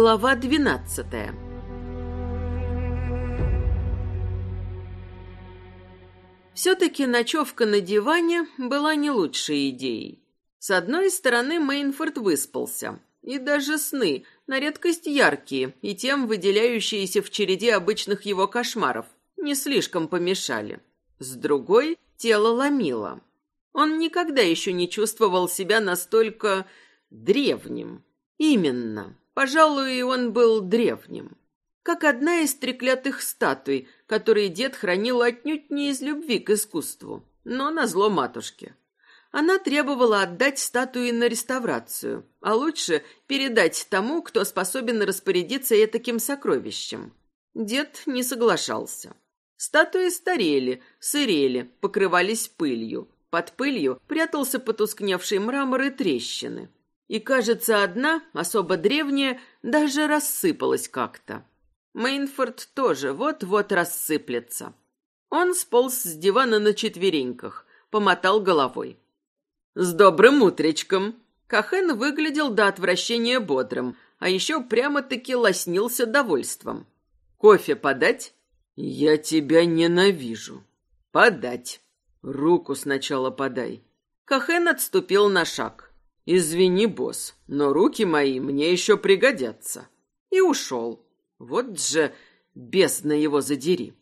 Глава двенадцатая Все-таки ночевка на диване была не лучшей идеей. С одной стороны, Мейнфорд выспался, и даже сны, на редкость яркие и тем выделяющиеся в череде обычных его кошмаров, не слишком помешали. С другой, тело ломило. Он никогда еще не чувствовал себя настолько древним. Именно. Пожалуй, он был древним. Как одна из треклятых статуй, которые дед хранил отнюдь не из любви к искусству, но на зло матушке. Она требовала отдать статуи на реставрацию, а лучше передать тому, кто способен распорядиться этаким сокровищем. Дед не соглашался. Статуи старели, сырели, покрывались пылью. Под пылью прятался потускневший мрамор и трещины. И, кажется, одна, особо древняя, даже рассыпалась как-то. Мейнфорд тоже вот-вот рассыплется. Он сполз с дивана на четвереньках, помотал головой. «С добрым утречком!» Кахен выглядел до отвращения бодрым, а еще прямо-таки лоснился довольством. «Кофе подать?» «Я тебя ненавижу». «Подать». «Руку сначала подай». Кахен отступил на шаг. «Извини, босс, но руки мои мне еще пригодятся». И ушел. Вот же бездна его задери.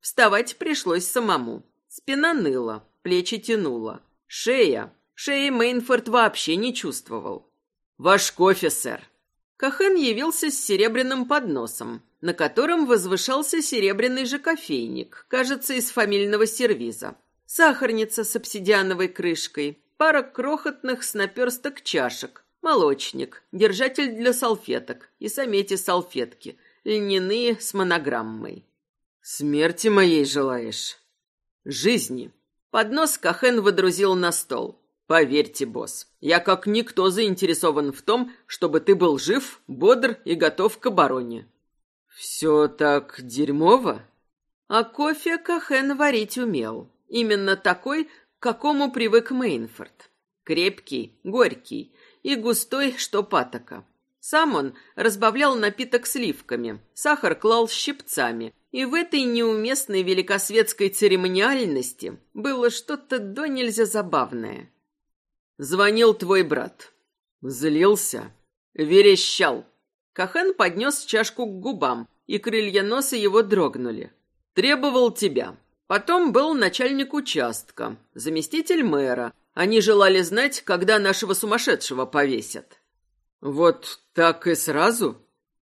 Вставать пришлось самому. Спина ныла, плечи тянула. Шея. Шеи Мейнфорд вообще не чувствовал. «Ваш кофе, сэр». Кахен явился с серебряным подносом, на котором возвышался серебряный же кофейник, кажется, из фамильного сервиза. Сахарница с обсидиановой крышкой, пара крохотных с наперсток чашек, молочник, держатель для салфеток и сами эти салфетки, льняные с монограммой. «Смерти моей желаешь?» «Жизни». Поднос Кахен выдрузил на стол. «Поверьте, босс, я как никто заинтересован в том, чтобы ты был жив, бодр и готов к обороне». «Все так дерьмово?» А кофе Кахен варить умел. Именно такой, какому привык Мейнфорд. Крепкий, горький и густой, что патока. Сам он разбавлял напиток сливками, сахар клал щипцами, и в этой неуместной великосветской церемониальности было что-то до нельзя забавное. Звонил твой брат. Злился. Верещал. Кахан поднес чашку к губам, и крылья носа его дрогнули. Требовал тебя. Потом был начальник участка, заместитель мэра. Они желали знать, когда нашего сумасшедшего повесят. Вот так и сразу?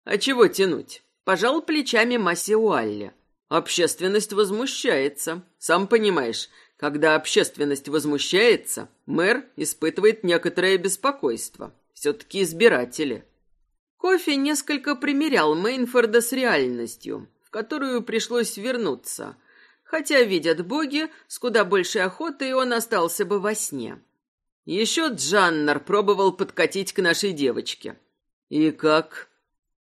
А чего тянуть? Пожал плечами Масси Уалли. Общественность возмущается. Сам понимаешь, когда общественность возмущается, мэр испытывает некоторое беспокойство. Все-таки избиратели. Кофе несколько примерял Мейнфорда с реальностью, в которую пришлось вернуться – Хотя, видят боги, с куда большей охотой он остался бы во сне. Еще Джаннер пробовал подкатить к нашей девочке. И как?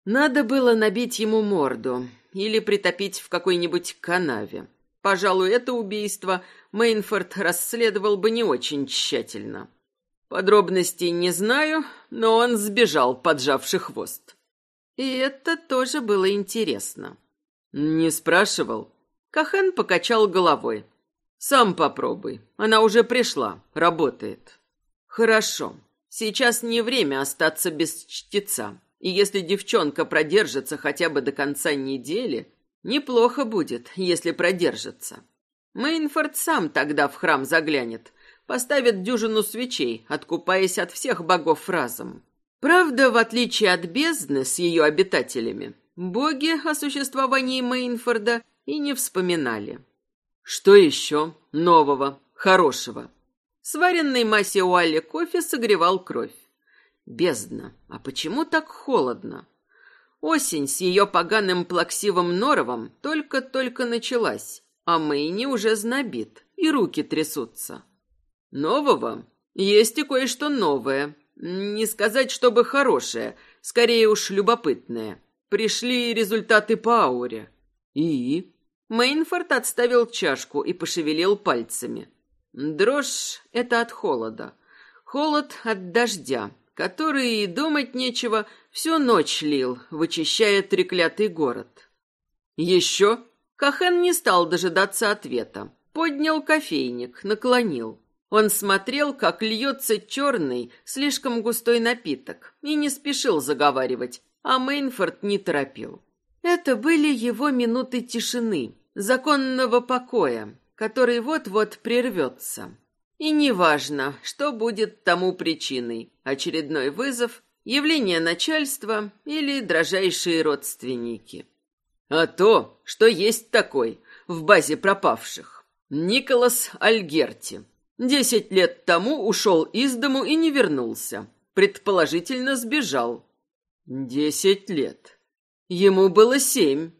Надо было набить ему морду или притопить в какой-нибудь канаве. Пожалуй, это убийство Мейнфорд расследовал бы не очень тщательно. Подробностей не знаю, но он сбежал, поджавший хвост. И это тоже было интересно. Не спрашивал? Кахан покачал головой. «Сам попробуй. Она уже пришла. Работает». «Хорошо. Сейчас не время остаться без чтеца. И если девчонка продержится хотя бы до конца недели, неплохо будет, если продержится. Мейнфорд сам тогда в храм заглянет, поставит дюжину свечей, откупаясь от всех богов разом. Правда, в отличие от бездны с ее обитателями, боги о существовании Мейнфорда и не вспоминали. Что еще нового, хорошего? Сваренный массе Уалли кофе согревал кровь. Бездна. А почему так холодно? Осень с ее поганым плаксивым норовом только-только началась, а Мэйни уже знобит, и руки трясутся. Нового? Есть и кое-что новое. Не сказать, чтобы хорошее, скорее уж любопытное. Пришли результаты по ауре. И? Мейнфорд отставил чашку и пошевелил пальцами. Дрожь — это от холода. Холод от дождя, который и думать нечего, всю ночь лил, вычищая треклятый город. Еще Кахен не стал дожидаться ответа. Поднял кофейник, наклонил. Он смотрел, как льется черный, слишком густой напиток, и не спешил заговаривать, а Мейнфорд не торопил. Это были его минуты тишины, законного покоя, который вот-вот прервется. И неважно, что будет тому причиной – очередной вызов, явление начальства или дрожайшие родственники. А то, что есть такой в базе пропавших. Николас Альгерти. Десять лет тому ушел из дому и не вернулся. Предположительно, сбежал. Десять лет. Ему было семь.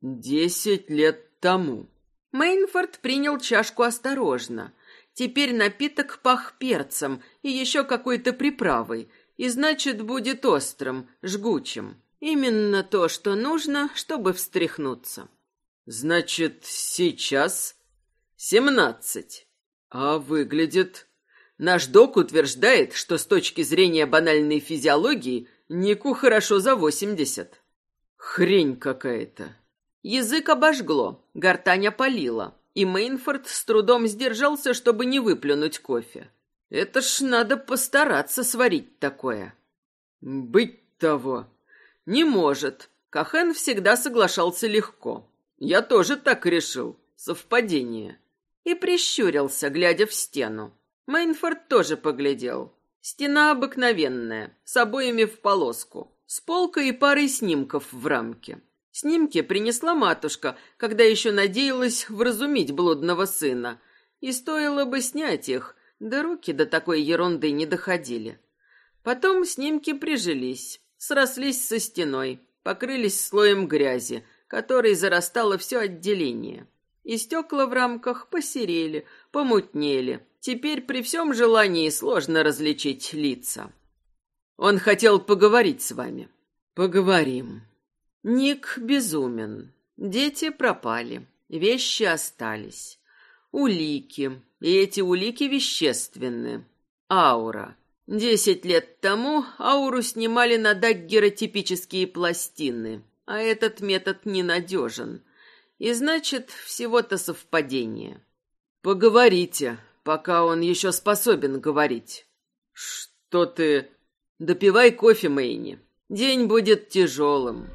Десять лет тому. Мейнфорд принял чашку осторожно. Теперь напиток пах перцем и еще какой-то приправой, и значит, будет острым, жгучим. Именно то, что нужно, чтобы встряхнуться. Значит, сейчас семнадцать. А выглядит... Наш док утверждает, что с точки зрения банальной физиологии Нику хорошо за восемьдесят. Хрень какая-то. Язык обожгло, гортань опалила, и Мейнфорд с трудом сдержался, чтобы не выплюнуть кофе. Это ж надо постараться сварить такое. Быть того. Не может. Кахен всегда соглашался легко. Я тоже так решил. Совпадение и прищурился, глядя в стену. Мейнфорд тоже поглядел. Стена обыкновенная, с обоями в полоску, с полкой и парой снимков в рамке. Снимки принесла матушка, когда еще надеялась вразумить блудного сына. И стоило бы снять их, да руки до такой ерунды не доходили. Потом снимки прижились, срослись со стеной, покрылись слоем грязи, которой зарастало все отделение и стекла в рамках посерели, помутнели. Теперь при всем желании сложно различить лица. Он хотел поговорить с вами. Поговорим. Ник безумен. Дети пропали. Вещи остались. Улики. И эти улики вещественны. Аура. Десять лет тому ауру снимали на даггеротипические пластины, а этот метод ненадежен. И значит, всего-то совпадение. Поговорите, пока он еще способен говорить. Что ты... Допивай кофе, Мэйни. День будет тяжелым.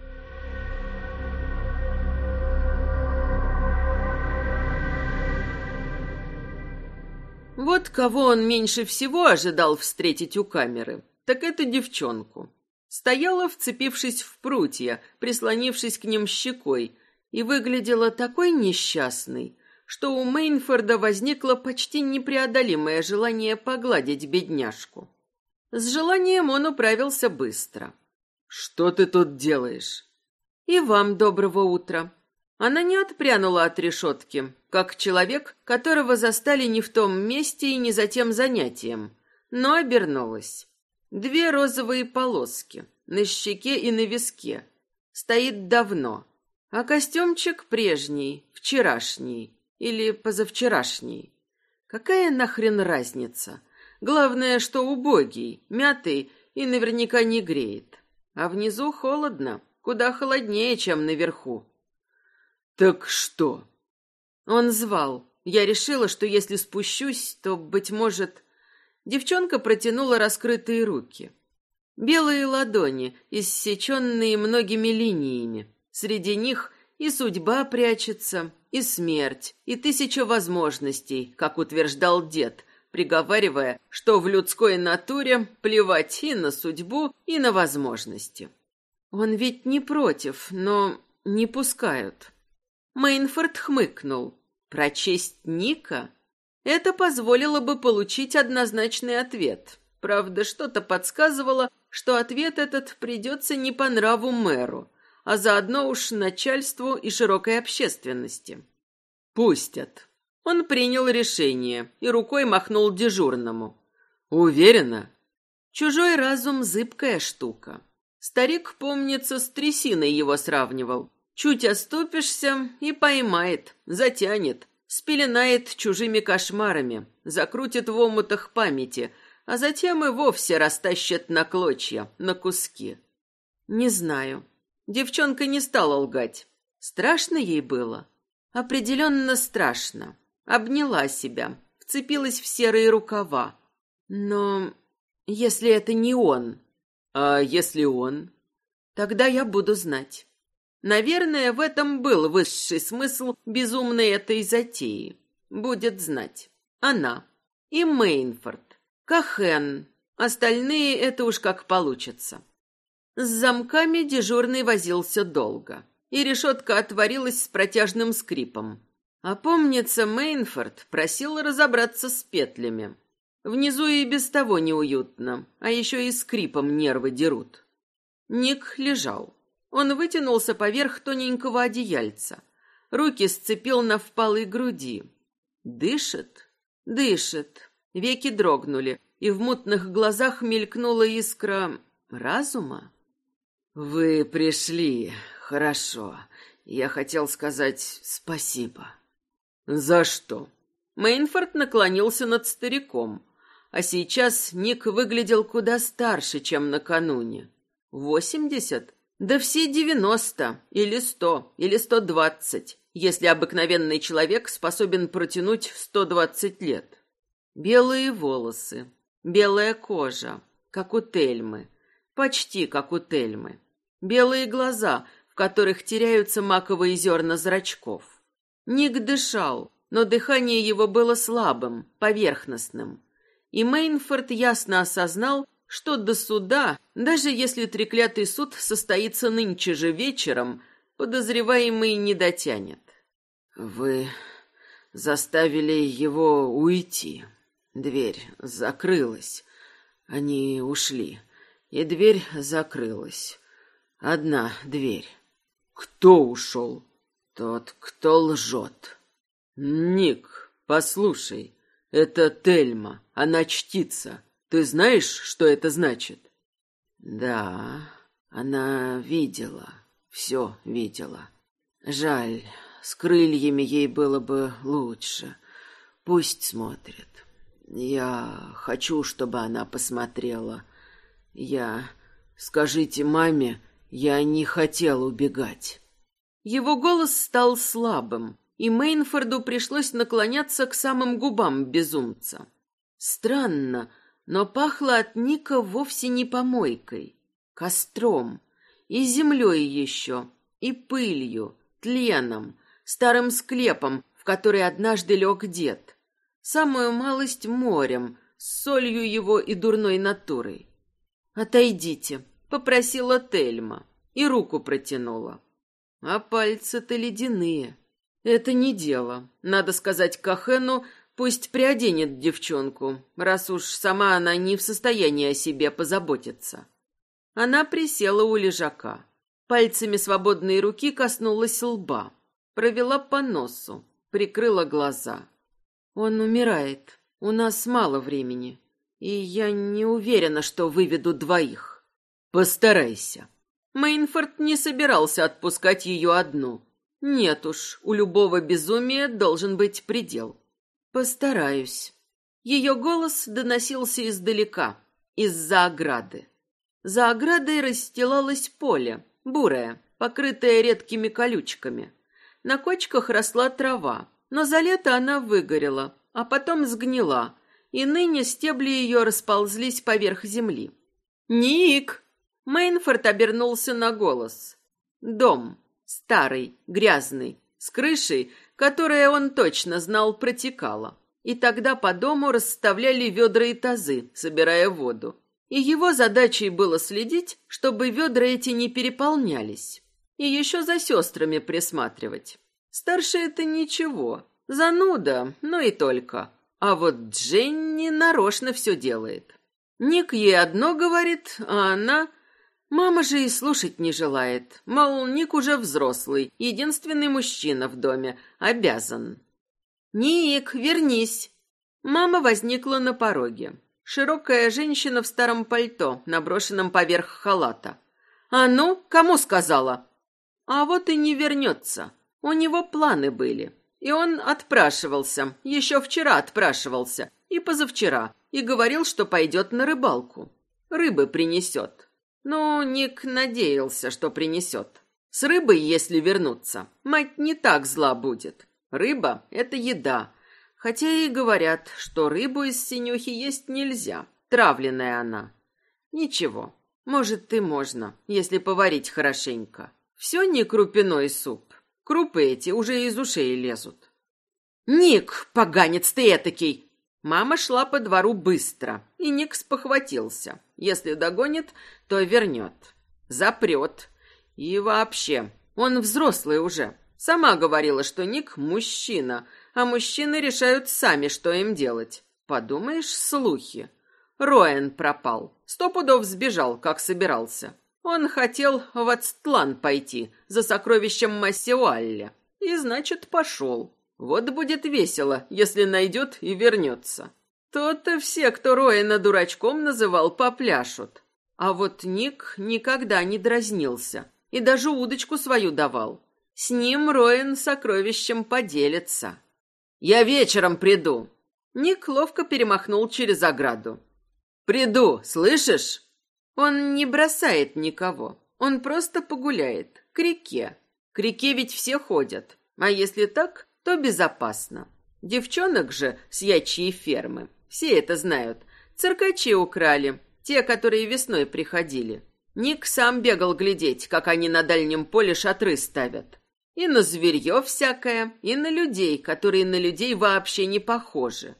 Вот кого он меньше всего ожидал встретить у камеры, так это девчонку. Стояла, вцепившись в прутья, прислонившись к ним щекой, и выглядела такой несчастной, что у Мейнфорда возникло почти непреодолимое желание погладить бедняжку. С желанием он управился быстро. «Что ты тут делаешь?» «И вам доброго утра». Она не отпрянула от решетки, как человек, которого застали не в том месте и не за тем занятием, но обернулась. Две розовые полоски на щеке и на виске. Стоит давно, а костюмчик прежний, вчерашний или позавчерашний. Какая нахрен разница? Главное, что убогий, мятый и наверняка не греет. А внизу холодно, куда холоднее, чем наверху. Так что? Он звал. Я решила, что если спущусь, то, быть может... Девчонка протянула раскрытые руки. Белые ладони, иссеченные многими линиями, Среди них и судьба прячется, и смерть, и тысяча возможностей, как утверждал дед, приговаривая, что в людской натуре плевать и на судьбу, и на возможности. Он ведь не против, но не пускают. Мейнфорд хмыкнул. Прочесть Ника? Это позволило бы получить однозначный ответ. Правда, что-то подсказывало, что ответ этот придется не по нраву мэру а заодно уж начальству и широкой общественности. Пустят. Он принял решение и рукой махнул дежурному. Уверена? Чужой разум — зыбкая штука. Старик, помнится, с трясиной его сравнивал. Чуть оступишься и поймает, затянет, спеленает чужими кошмарами, закрутит в омутах памяти, а затем и вовсе растащат на клочья, на куски. Не знаю. Девчонка не стала лгать. Страшно ей было? Определенно страшно. Обняла себя, вцепилась в серые рукава. Но если это не он... А если он? Тогда я буду знать. Наверное, в этом был высший смысл безумной этой затеи. Будет знать. Она. И Мейнфорд. Кахен. Остальные это уж как получится. С замками дежурный возился долго, и решетка отворилась с протяжным скрипом. А помнится, Мейнфорд просил разобраться с петлями. Внизу и без того неуютно, а еще и скрипом нервы дерут. Ник лежал. Он вытянулся поверх тоненького одеяльца. Руки сцепил на впалой груди. Дышит? Дышит. Веки дрогнули, и в мутных глазах мелькнула искра разума. «Вы пришли. Хорошо. Я хотел сказать спасибо». «За что?» Мейнфорд наклонился над стариком, а сейчас Ник выглядел куда старше, чем накануне. Восемьдесят? Да все девяносто, или сто, или сто двадцать, если обыкновенный человек способен протянуть сто двадцать лет. Белые волосы, белая кожа, как у Тельмы, почти как у Тельмы. Белые глаза, в которых теряются маковые зерна зрачков. Ник дышал, но дыхание его было слабым, поверхностным и Мейнфорд ясно осознал, что до суда, даже если треклятый суд состоится нынче же вечером, подозреваемый не дотянет. «Вы заставили его уйти. Дверь закрылась. Они ушли, и дверь закрылась. Одна дверь. Кто ушел? Тот, кто лжет. Ник, послушай, это Тельма. Она чтится. Ты знаешь, что это значит? Да, она видела. Все видела. Жаль, с крыльями ей было бы лучше. Пусть смотрит. Я хочу, чтобы она посмотрела. Я... Скажите маме, я не хотел убегать. Его голос стал слабым, и Мейнфорду пришлось наклоняться к самым губам безумца. Странно, но пахло от Ника вовсе не помойкой, костром, и землей еще, и пылью, тленом, старым склепом, в который однажды лег дед, самую малость морем, с солью его и дурной натурой. «Отойдите», — попросила Тельма, и руку протянула. А пальцы-то ледяные. Это не дело. Надо сказать Кахену, Пусть приоденет девчонку, раз уж сама она не в состоянии о себе позаботиться. Она присела у лежака. Пальцами свободной руки коснулась лба. Провела по носу, прикрыла глаза. Он умирает. У нас мало времени. И я не уверена, что выведу двоих. Постарайся. Мейнфорд не собирался отпускать ее одну. Нет уж, у любого безумия должен быть предел. Постараюсь. Ее голос доносился издалека, из-за ограды. За оградой расстилалось поле, бурое, покрытое редкими колючками. На кочках росла трава, но за лето она выгорела, а потом сгнила, и ныне стебли ее расползлись поверх земли. «Ник!» Мейнфорд обернулся на голос. Дом. Старый, грязный, с крышей, которое он точно знал протекало. И тогда по дому расставляли ведра и тазы, собирая воду. И его задачей было следить, чтобы ведра эти не переполнялись. И еще за сестрами присматривать. Старшая-то ничего, зануда, но и только. А вот Дженни нарочно все делает. Ник ей одно говорит, а она Мама же и слушать не желает. Мол, Ник уже взрослый, единственный мужчина в доме, обязан. «Ник, вернись!» Мама возникла на пороге. Широкая женщина в старом пальто, наброшенном поверх халата. «А ну, кому сказала?» «А вот и не вернется. У него планы были. И он отпрашивался, еще вчера отпрашивался, и позавчера, и говорил, что пойдет на рыбалку. Рыбы принесет. Но Ник надеялся, что принесет. С рыбой, если вернуться, мать не так зла будет. Рыба — это еда. Хотя и говорят, что рыбу из синюхи есть нельзя. Травленная она. Ничего, может и можно, если поварить хорошенько. Все не крупяной суп. Крупы эти уже из ушей лезут. «Ник, поганец ты этакий!» Мама шла по двору быстро, и Ник спохватился. Если догонит, то вернет. Запрет. И вообще, он взрослый уже. Сама говорила, что Ник мужчина, а мужчины решают сами, что им делать. Подумаешь, слухи. Роэн пропал. Сто пудов сбежал, как собирался. Он хотел в Ацтлан пойти за сокровищем Массиуалля. И, значит, пошел. Вот будет весело, если найдет и вернется. То-то все, кто Роэна дурачком называл, попляшут. А вот Ник никогда не дразнился и даже удочку свою давал. С ним Роэн сокровищем поделится. «Я вечером приду». Ник ловко перемахнул через ограду. «Приду, слышишь?» Он не бросает никого. Он просто погуляет. К реке. К реке ведь все ходят. А если так, то безопасно. Девчонок же с ячьей фермы, все это знают, циркачи украли, те, которые весной приходили. Ник сам бегал глядеть, как они на дальнем поле шатры ставят. И на зверье всякое, и на людей, которые на людей вообще не похожи.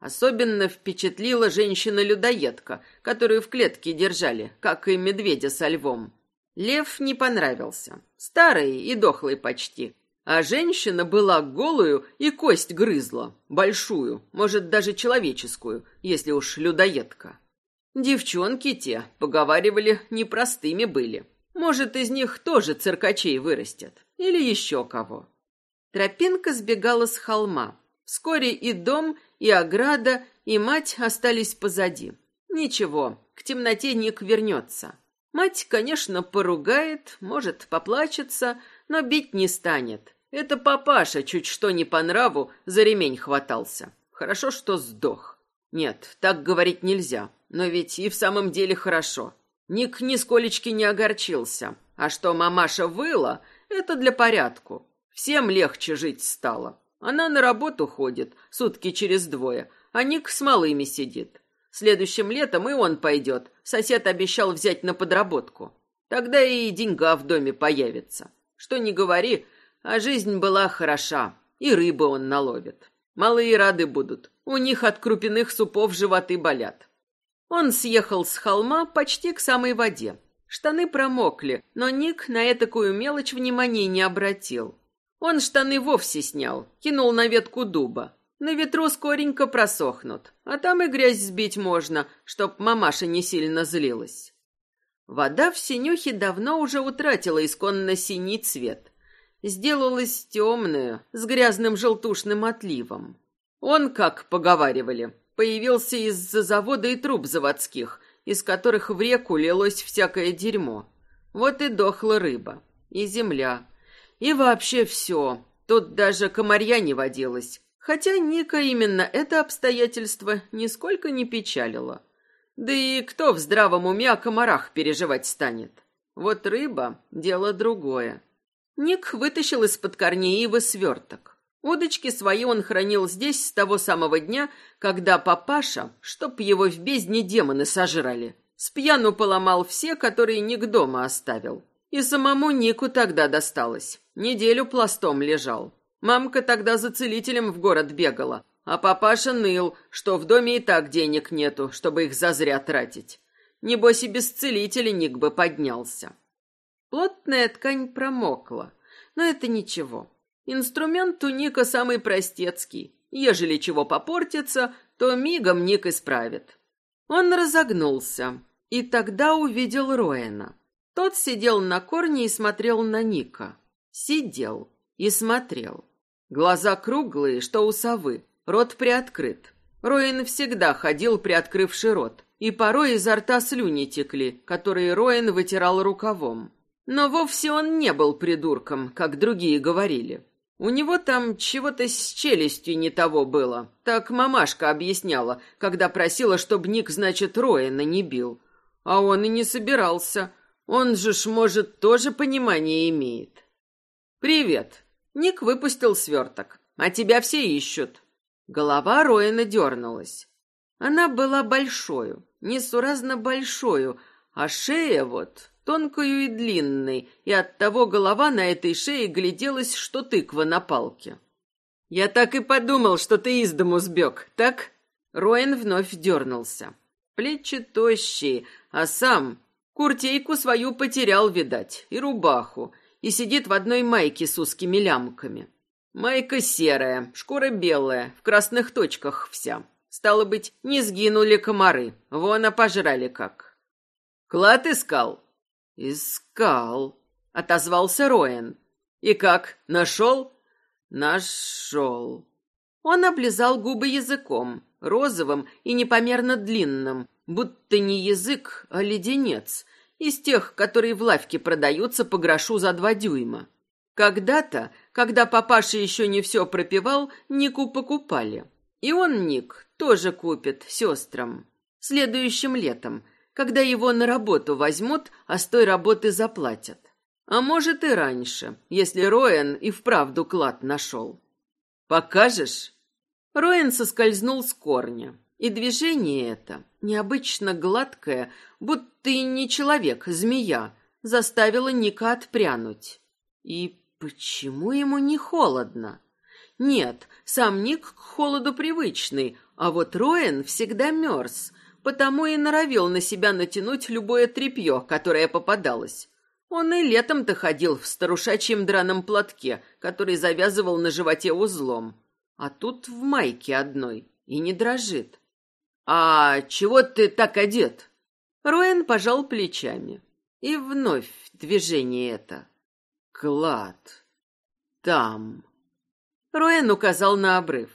Особенно впечатлила женщина-людоедка, которую в клетке держали, как и медведя со львом. Лев не понравился. Старый и дохлый почти. А женщина была голую и кость грызла. Большую, может, даже человеческую, если уж людоедка. Девчонки те, поговаривали, непростыми были. Может, из них тоже циркачей вырастет. Или еще кого. Тропинка сбегала с холма. Вскоре и дом, и ограда, и мать остались позади. Ничего, к темноте Ник вернется. Мать, конечно, поругает, может, поплачется, но бить не станет. Это папаша чуть что не по нраву за ремень хватался. Хорошо, что сдох. Нет, так говорить нельзя. Но ведь и в самом деле хорошо. Ник нисколечки не огорчился. А что мамаша выла, это для порядку. Всем легче жить стало. Она на работу ходит, сутки через двое, а Ник с малыми сидит. Следующим летом и он пойдет. Сосед обещал взять на подработку. Тогда и деньга в доме появится. Что не говори, а жизнь была хороша, и рыбы он наловит. Малые рады будут. У них от крупяных супов животы болят. Он съехал с холма почти к самой воде. Штаны промокли, но Ник на этакую мелочь внимания не обратил. Он штаны вовсе снял, кинул на ветку дуба. На ветру скоренько просохнут, а там и грязь сбить можно, чтоб мамаша не сильно злилась. Вода в синюхе давно уже утратила исконно синий цвет сделалась темная, с грязным желтушным отливом. Он, как поговаривали, появился из-за завода и труб заводских, из которых в реку лилось всякое дерьмо. Вот и дохла рыба, и земля, и вообще все. Тут даже комарья не водилось, хотя Ника именно это обстоятельство нисколько не печалило. Да и кто в здравом уме о комарах переживать станет? Вот рыба — дело другое. Ник вытащил из-под корней ивы сверток. Удочки свои он хранил здесь с того самого дня, когда папаша, чтоб его в бездне демоны сожрали, с пьяну поломал все, которые Ник дома оставил. И самому Нику тогда досталось. Неделю пластом лежал. Мамка тогда за целителем в город бегала, а папаша ныл, что в доме и так денег нету, чтобы их зазря тратить. Небось и без целителя Ник бы поднялся. Плотная ткань промокла, но это ничего. Инструмент у Ника самый простецкий. Ежели чего попортится, то мигом Ник исправит. Он разогнулся, и тогда увидел Роэна. Тот сидел на корне и смотрел на Ника. Сидел и смотрел. Глаза круглые, что у совы, рот приоткрыт. Роэн всегда ходил, приоткрывший рот, и порой изо рта слюни текли, которые Роэн вытирал рукавом. Но вовсе он не был придурком, как другие говорили. У него там чего-то с челюстью не того было. Так мамашка объясняла, когда просила, чтобы Ник, значит, Роэна не бил. А он и не собирался. Он же ж, может, тоже понимание имеет. «Привет». Ник выпустил сверток. «А тебя все ищут». Голова Роэна дернулась. Она была большою, несуразно большою, а шея вот тонкую и длинной, и оттого голова на этой шее гляделась, что тыква на палке. «Я так и подумал, что ты из дому сбег, так?» Роэн вновь дернулся. Плечи тощие, а сам куртейку свою потерял, видать, и рубаху, и сидит в одной майке с узкими лямками. Майка серая, шкура белая, в красных точках вся. Стало быть, не сгинули комары, вон, а пожрали как. «Клад искал?» «Искал», — отозвался Роэн. «И как, нашел?» «Нашел». Он облизал губы языком, розовым и непомерно длинным, будто не язык, а леденец, из тех, которые в лавке продаются по грошу за два дюйма. Когда-то, когда папаша еще не все пропивал, Нику покупали. И он, Ник, тоже купит сестрам. Следующим летом, когда его на работу возьмут, а с той работы заплатят. А может и раньше, если Роэн и вправду клад нашел. «Покажешь?» Роэн соскользнул с корня, и движение это, необычно гладкое, будто и не человек, змея, заставило Ника отпрянуть. И почему ему не холодно? Нет, сам Ник к холоду привычный, а вот Роэн всегда мерз, потому и норовил на себя натянуть любое тряпье, которое попадалось. Он и летом-то ходил в старушачьем драном платке, который завязывал на животе узлом. А тут в майке одной и не дрожит. «А чего ты так одет?» Роэн пожал плечами. И вновь движение это. «Клад. Там». Роэн указал на обрыв.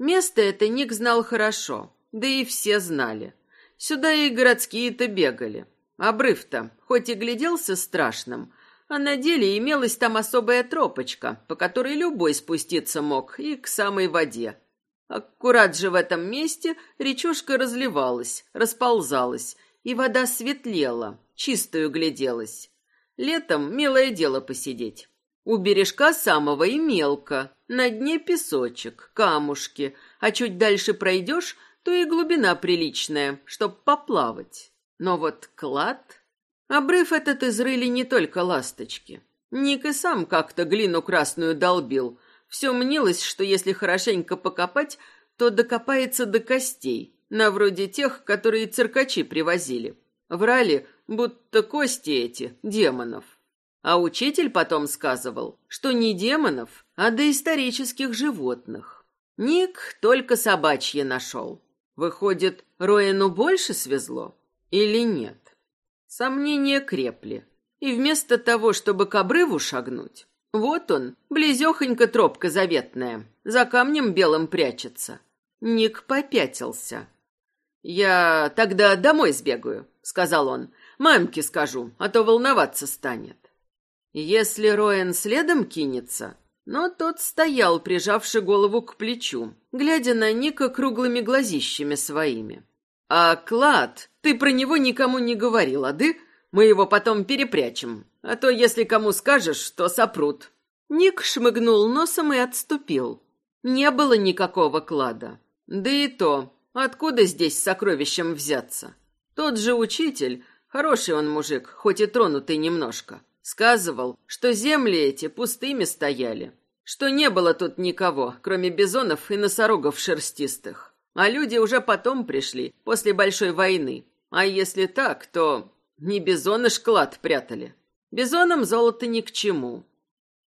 Место это Ник знал хорошо, да и все знали. Сюда и городские-то бегали. Обрыв-то, хоть и гляделся страшным, а на деле имелась там особая тропочка, по которой любой спуститься мог и к самой воде. Аккурат же в этом месте речушка разливалась, расползалась, и вода светлела, чистую гляделась. Летом милое дело посидеть. У бережка самого и мелко, на дне песочек, камушки, а чуть дальше пройдешь, то и глубина приличная, чтоб поплавать. Но вот клад... Обрыв этот изрыли не только ласточки. Ник и сам как-то глину красную долбил. Все мнилось, что если хорошенько покопать, то докопается до костей, на вроде тех, которые циркачи привозили. Врали, будто кости эти демонов. А учитель потом сказывал, что не демонов, а доисторических животных. Ник только собачье нашел. Выходит, Роэну больше свезло или нет? Сомнения крепли. И вместо того, чтобы к обрыву шагнуть, вот он, близехонько тропка заветная, за камнем белым прячется. Ник попятился. «Я тогда домой сбегаю», — сказал он. «Мамке скажу, а то волноваться станет». Если Роэн следом кинется, но тот стоял, прижавши голову к плечу, глядя на Ника круглыми глазищами своими. «А клад, ты про него никому не говорила, да? Мы его потом перепрячем, а то, если кому скажешь, то сопрут». Ник шмыгнул носом и отступил. Не было никакого клада. Да и то, откуда здесь сокровищем взяться? Тот же учитель, хороший он мужик, хоть и тронутый немножко, Сказывал, что земли эти пустыми стояли, что не было тут никого, кроме бизонов и носорогов шерстистых. А люди уже потом пришли, после большой войны. А если так, то не бизоны шклад прятали. Бизонам золото ни к чему.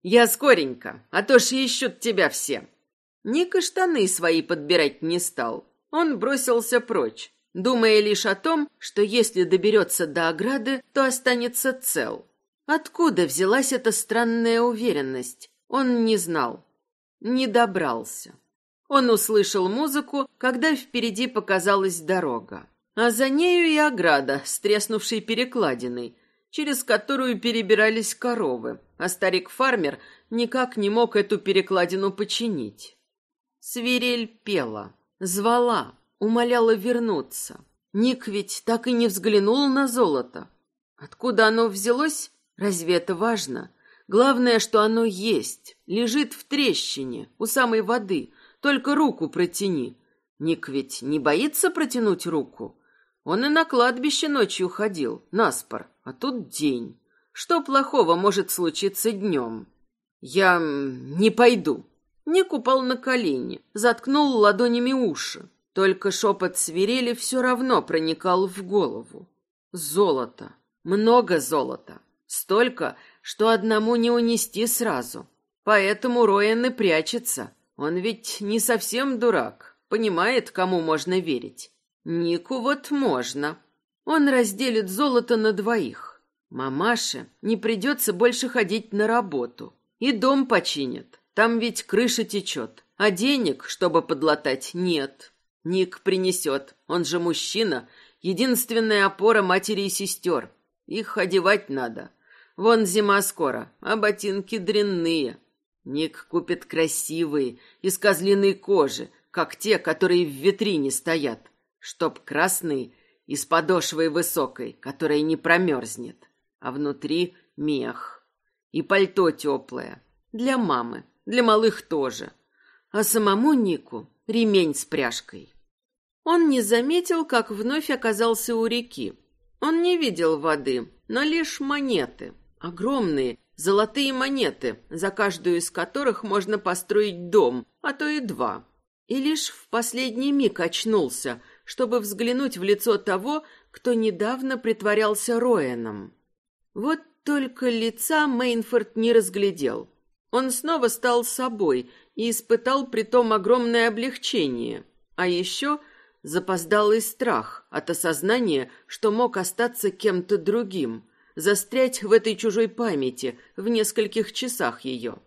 Я скоренько, а то ж ищут тебя все. Ника штаны свои подбирать не стал. Он бросился прочь, думая лишь о том, что если доберется до ограды, то останется цел. Откуда взялась эта странная уверенность? Он не знал. Не добрался. Он услышал музыку, когда впереди показалась дорога. А за нею и ограда с перекладиной. через которую перебирались коровы, а старик-фармер никак не мог эту перекладину починить. Свирель пела, звала, умоляла вернуться. Ник ведь так и не взглянул на золото. Откуда оно взялось? Разве это важно? Главное, что оно есть, лежит в трещине, у самой воды. Только руку протяни. Ник ведь не боится протянуть руку. Он и на кладбище ночью ходил, наспор, а тут день. Что плохого может случиться днем? Я не пойду. Ник упал на колени, заткнул ладонями уши. Только шепот свирели все равно проникал в голову. Золото. Много золота. Столько, что одному не унести сразу. Поэтому Роэн и прячется. Он ведь не совсем дурак. Понимает, кому можно верить. Нику вот можно. Он разделит золото на двоих. Мамаше не придется больше ходить на работу. И дом починят. Там ведь крыша течет. А денег, чтобы подлатать, нет. Ник принесет. Он же мужчина. Единственная опора матери и сестер. Их одевать надо. Вон зима скоро, а ботинки дрянные. Ник купит красивые, из козлиной кожи, как те, которые в витрине стоят. Чтоб красные, из подошвы высокой, которая не промерзнет. А внутри мех. И пальто теплое. Для мамы, для малых тоже. А самому Нику ремень с пряжкой. Он не заметил, как вновь оказался у реки. Он не видел воды, но лишь монеты. Огромные, золотые монеты, за каждую из которых можно построить дом, а то и два. И лишь в последний миг очнулся, чтобы взглянуть в лицо того, кто недавно притворялся Роэном. Вот только лица Мейнфорд не разглядел. Он снова стал собой и испытал притом огромное облегчение. А еще запоздалый страх от осознания, что мог остаться кем-то другим, застрять в этой чужой памяти в нескольких часах ее.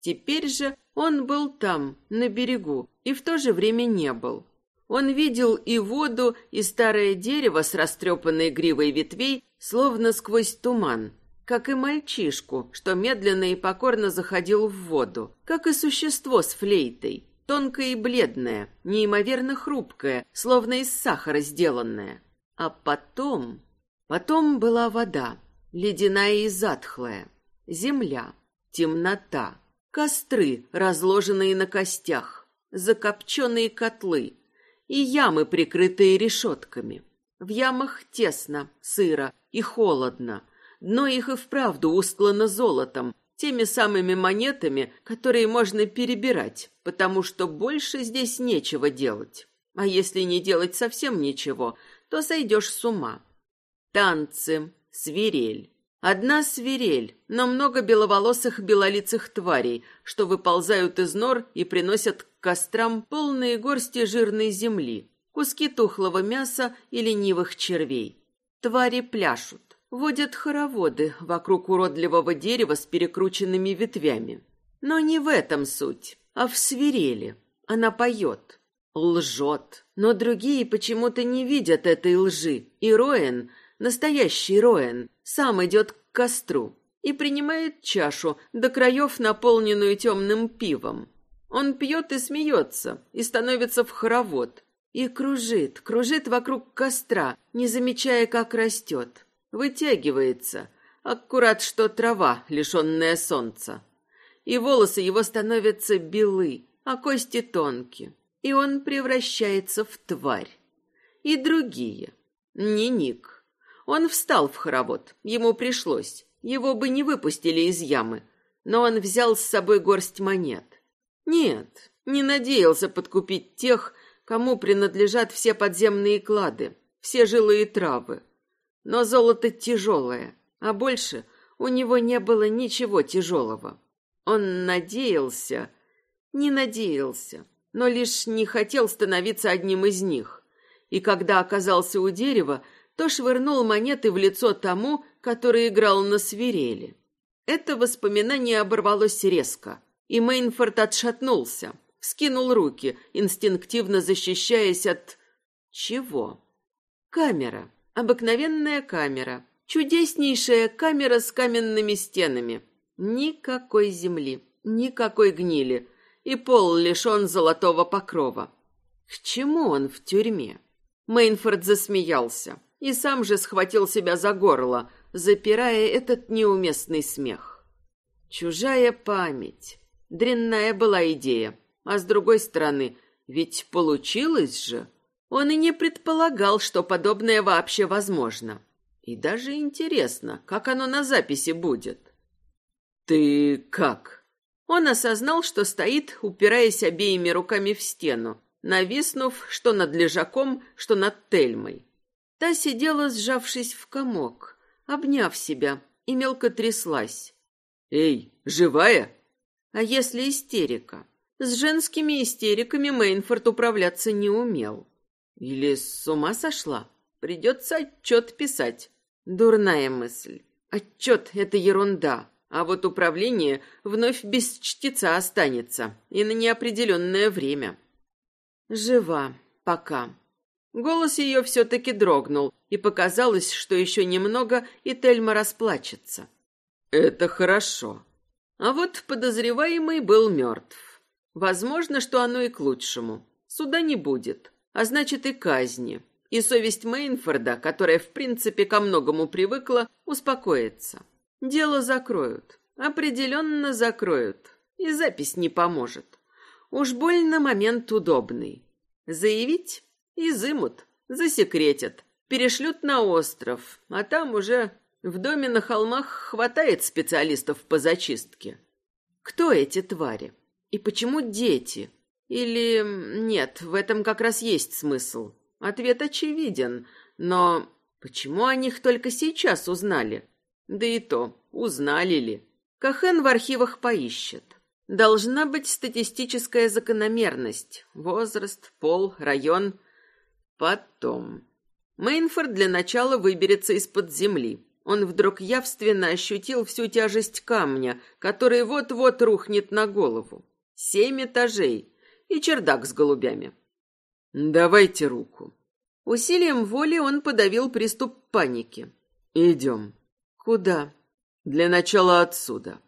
Теперь же он был там, на берегу, и в то же время не был. Он видел и воду, и старое дерево с растрепанной гривой ветвей, словно сквозь туман, как и мальчишку, что медленно и покорно заходил в воду, как и существо с флейтой, тонкое и бледное, неимоверно хрупкое, словно из сахара сделанное. А потом... Потом была вода, ледяная и затхлая, земля, темнота, костры, разложенные на костях, закопченные котлы и ямы, прикрытые решетками. В ямах тесно, сыро и холодно, дно их и вправду устлано золотом, теми самыми монетами, которые можно перебирать, потому что больше здесь нечего делать. А если не делать совсем ничего, то сойдешь с ума. Танцы, свирель. Одна свирель, но много беловолосых белолицых тварей, что выползают из нор и приносят к кострам полные горсти жирной земли, куски тухлого мяса и ленивых червей. Твари пляшут водят хороводы вокруг уродливого дерева с перекрученными ветвями. Но не в этом суть, а в свирели. Она поет, лжет, но другие почему-то не видят этой лжи, и Роэн, настоящий Роэн, сам идет к костру и принимает чашу, до краев наполненную темным пивом. Он пьет и смеется, и становится в хоровод, и кружит, кружит вокруг костра, не замечая, как растет вытягивается, аккурат что трава, лишенная солнца. И волосы его становятся белы, а кости тонкие, и он превращается в тварь. И другие. Не Ник. Он встал в хоровод, ему пришлось. Его бы не выпустили из ямы, но он взял с собой горсть монет. Нет, не надеялся подкупить тех, кому принадлежат все подземные клады, все жилые травы. Но золото тяжелое, а больше у него не было ничего тяжелого. Он надеялся, не надеялся, но лишь не хотел становиться одним из них. И когда оказался у дерева, то швырнул монеты в лицо тому, который играл на свирели. Это воспоминание оборвалось резко, и Мейнфорд отшатнулся, вскинул руки, инстинктивно защищаясь от... чего? Камера. Обыкновенная камера. Чудеснейшая камера с каменными стенами. Никакой земли, никакой гнили. И пол лишен золотого покрова. К чему он в тюрьме? Мейнфорд засмеялся и сам же схватил себя за горло, запирая этот неуместный смех. Чужая память. Дрянная была идея. А с другой стороны, ведь получилось же. Он и не предполагал, что подобное вообще возможно. И даже интересно, как оно на записи будет. «Ты как?» Он осознал, что стоит, упираясь обеими руками в стену, нависнув что над лежаком, что над Тельмой. Та сидела, сжавшись в комок, обняв себя, и мелко тряслась. «Эй, живая?» А если истерика? С женскими истериками Мейнфорд управляться не умел. Или с ума сошла? Придется отчет писать. Дурная мысль. Отчет — это ерунда. А вот управление вновь без чтеца останется. И на неопределенное время. Жива. Пока. Голос ее все-таки дрогнул, и показалось, что еще немного, и Тельма расплачется. «Это хорошо». А вот подозреваемый был мертв. Возможно, что оно и к лучшему. Суда не будет, а значит и казни. И совесть Мейнфорда, которая в принципе ко многому привыкла, успокоится. Дело закроют. Определенно закроют. И запись не поможет. Уж больно момент удобный. Заявить Изымут, засекретят, перешлют на остров, а там уже в доме на холмах хватает специалистов по зачистке. Кто эти твари? И почему дети? Или нет, в этом как раз есть смысл. Ответ очевиден, но почему о них только сейчас узнали? Да и то, узнали ли? Кахен в архивах поищет. Должна быть статистическая закономерность. Возраст, пол, район. Потом. Мейнфорд для начала выберется из-под земли. Он вдруг явственно ощутил всю тяжесть камня, который вот-вот рухнет на голову. Семь этажей и чердак с голубями. «Давайте руку». Усилием воли он подавил приступ паники. «Идем». «Куда?» «Для начала отсюда».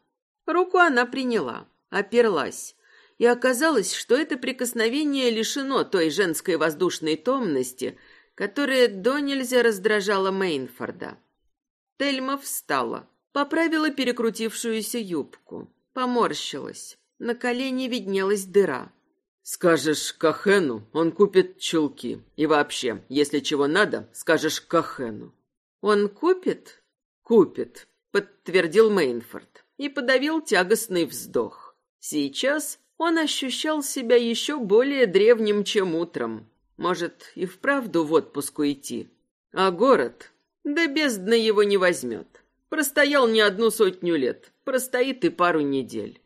Руку она приняла, оперлась и оказалось, что это прикосновение лишено той женской воздушной томности, которая до нельзя раздражала Мейнфорда. Тельма встала, поправила перекрутившуюся юбку, поморщилась. На колене виднелась дыра. «Скажешь Кахену, он купит чулки. И вообще, если чего надо, скажешь Кахену». «Он купит?» «Купит», — подтвердил Мейнфорд и подавил тягостный вздох. Сейчас он ощущал себя еще более древним, чем утром. Может, и вправду в отпуск уйти. А город? Да бездна его не возьмет. Простоял не одну сотню лет, простоит и пару недель.